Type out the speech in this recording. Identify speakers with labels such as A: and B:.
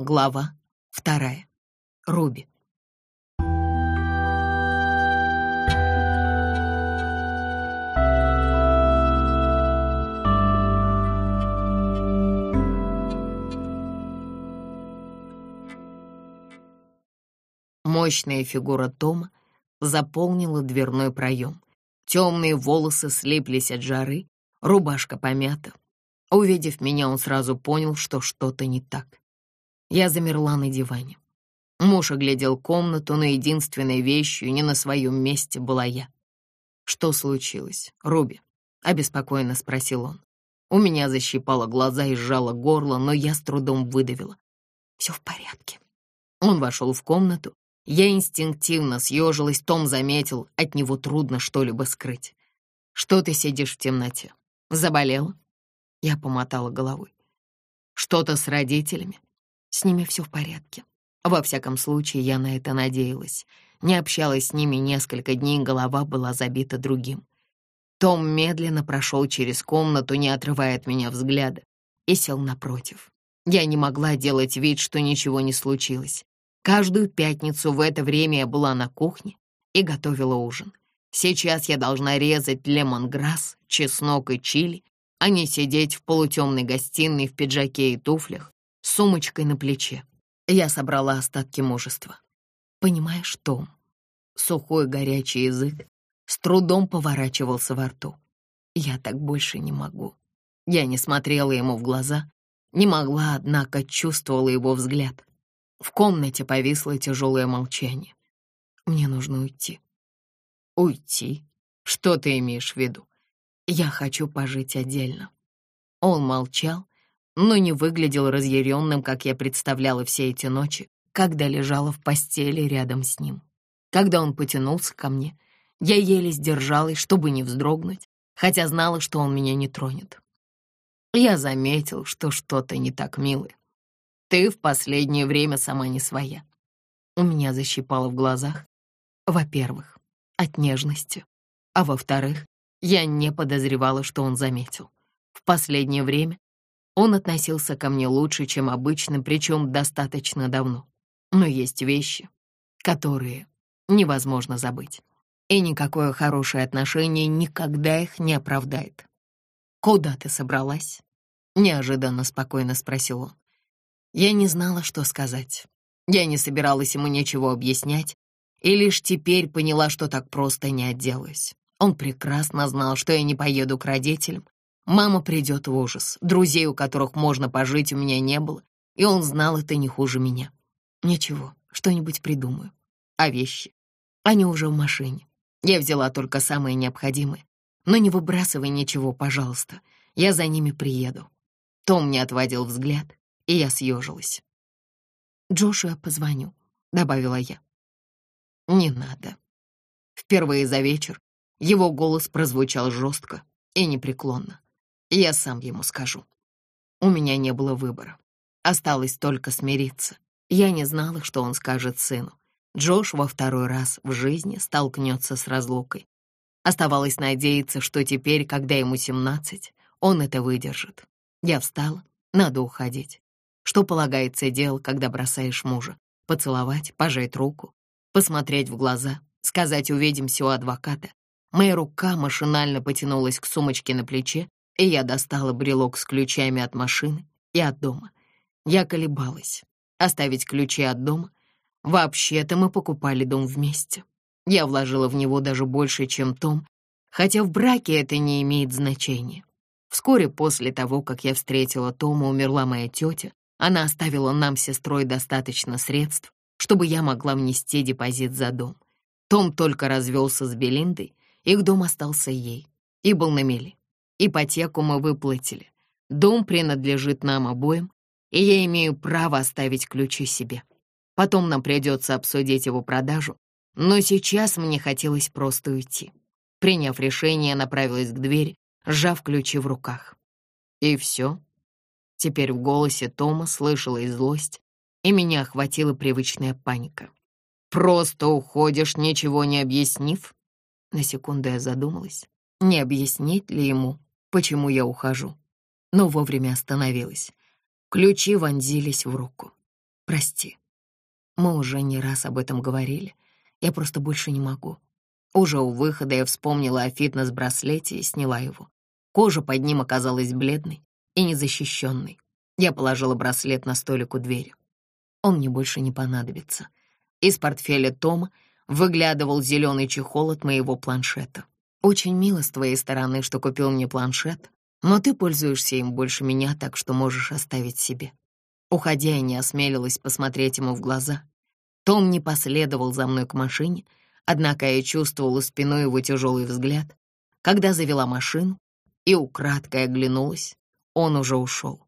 A: Глава вторая. Руби. Мощная фигура Тома заполнила дверной проем. Темные волосы слиплись от жары, рубашка помята. Увидев меня, он сразу понял, что что-то не так. Я замерла на диване. Муж оглядел комнату, но единственной вещью не на своем месте была я. «Что случилось, Руби?» — обеспокоенно спросил он. У меня защипало глаза и сжало горло, но я с трудом выдавила. «Все в порядке». Он вошел в комнату. Я инстинктивно съежилась, Том заметил, от него трудно что-либо скрыть. «Что ты сидишь в темноте? Заболела?» Я помотала головой. «Что-то с родителями?» С ними все в порядке. Во всяком случае, я на это надеялась. Не общалась с ними несколько дней, голова была забита другим. Том медленно прошел через комнату, не отрывая от меня взгляда, и сел напротив. Я не могла делать вид, что ничего не случилось. Каждую пятницу в это время я была на кухне и готовила ужин. Сейчас я должна резать лемонграсс, чеснок и чили, а не сидеть в полутемной гостиной в пиджаке и туфлях сумочкой на плече. Я собрала остатки мужества. Понимаешь, Том, сухой горячий язык с трудом поворачивался во рту. Я так больше не могу. Я не смотрела ему в глаза, не могла, однако чувствовала его взгляд. В комнате повисло тяжелое молчание. Мне нужно уйти. Уйти? Что ты имеешь в виду? Я хочу пожить отдельно. Он молчал, но не выглядел разъяренным, как я представляла все эти ночи, когда лежала в постели рядом с ним. Когда он потянулся ко мне, я еле сдержалась, чтобы не вздрогнуть, хотя знала, что он меня не тронет. Я заметил, что что-то не так, милый. Ты в последнее время сама не своя. У меня защипало в глазах. Во-первых, от нежности, а во-вторых, я не подозревала, что он заметил. В последнее время он относился ко мне лучше, чем обычно, причем достаточно давно. Но есть вещи, которые невозможно забыть. И никакое хорошее отношение никогда их не оправдает. «Куда ты собралась?» — неожиданно спокойно спросил он. Я не знала, что сказать. Я не собиралась ему ничего объяснять, и лишь теперь поняла, что так просто не отделаюсь. Он прекрасно знал, что я не поеду к родителям, Мама придет в ужас. Друзей, у которых можно пожить, у меня не было, и он знал это не хуже меня. Ничего, что-нибудь придумаю. А вещи? Они уже в машине. Я взяла только самое необходимое. Но не выбрасывай ничего, пожалуйста. Я за ними приеду. Том не отводил взгляд, и я съежилась. «Джошу я позвоню», — добавила я. «Не надо». Впервые за вечер его голос прозвучал жестко и непреклонно. Я сам ему скажу. У меня не было выбора. Осталось только смириться. Я не знала, что он скажет сыну. Джош во второй раз в жизни столкнется с разлукой. Оставалось надеяться, что теперь, когда ему семнадцать, он это выдержит. Я встала, надо уходить. Что полагается делать, когда бросаешь мужа? Поцеловать, пожать руку, посмотреть в глаза, сказать «увидимся у адвоката». Моя рука машинально потянулась к сумочке на плече, и я достала брелок с ключами от машины и от дома. Я колебалась. Оставить ключи от дома? Вообще-то мы покупали дом вместе. Я вложила в него даже больше, чем Том, хотя в браке это не имеет значения. Вскоре после того, как я встретила Тома, умерла моя тетя. Она оставила нам с сестрой достаточно средств, чтобы я могла внести депозит за дом. Том только развелся с Белиндой, их дом остался ей и был на мели. Ипотеку мы выплатили. Дом принадлежит нам обоим, и я имею право оставить ключи себе. Потом нам придется обсудить его продажу, но сейчас мне хотелось просто уйти. Приняв решение, направилась к двери, сжав ключи в руках. И все. Теперь в голосе Тома слышалась злость, и меня охватила привычная паника. «Просто уходишь, ничего не объяснив?» На секунду я задумалась, не объяснить ли ему, почему я ухожу, но вовремя остановилась. Ключи вонзились в руку. Прости. Мы уже не раз об этом говорили. Я просто больше не могу. Уже у выхода я вспомнила о фитнес-браслете и сняла его. Кожа под ним оказалась бледной и незащищенной. Я положила браслет на столик у двери. Он мне больше не понадобится. Из портфеля Тома выглядывал зеленый чехол от моего планшета. Очень мило с твоей стороны, что купил мне планшет, но ты пользуешься им больше меня, так что можешь оставить себе. Уходя, я не осмелилась посмотреть ему в глаза. Том не последовал за мной к машине, однако я чувствовала спиной его тяжелый взгляд. Когда завела машину и украдкой оглянулась, он уже ушел.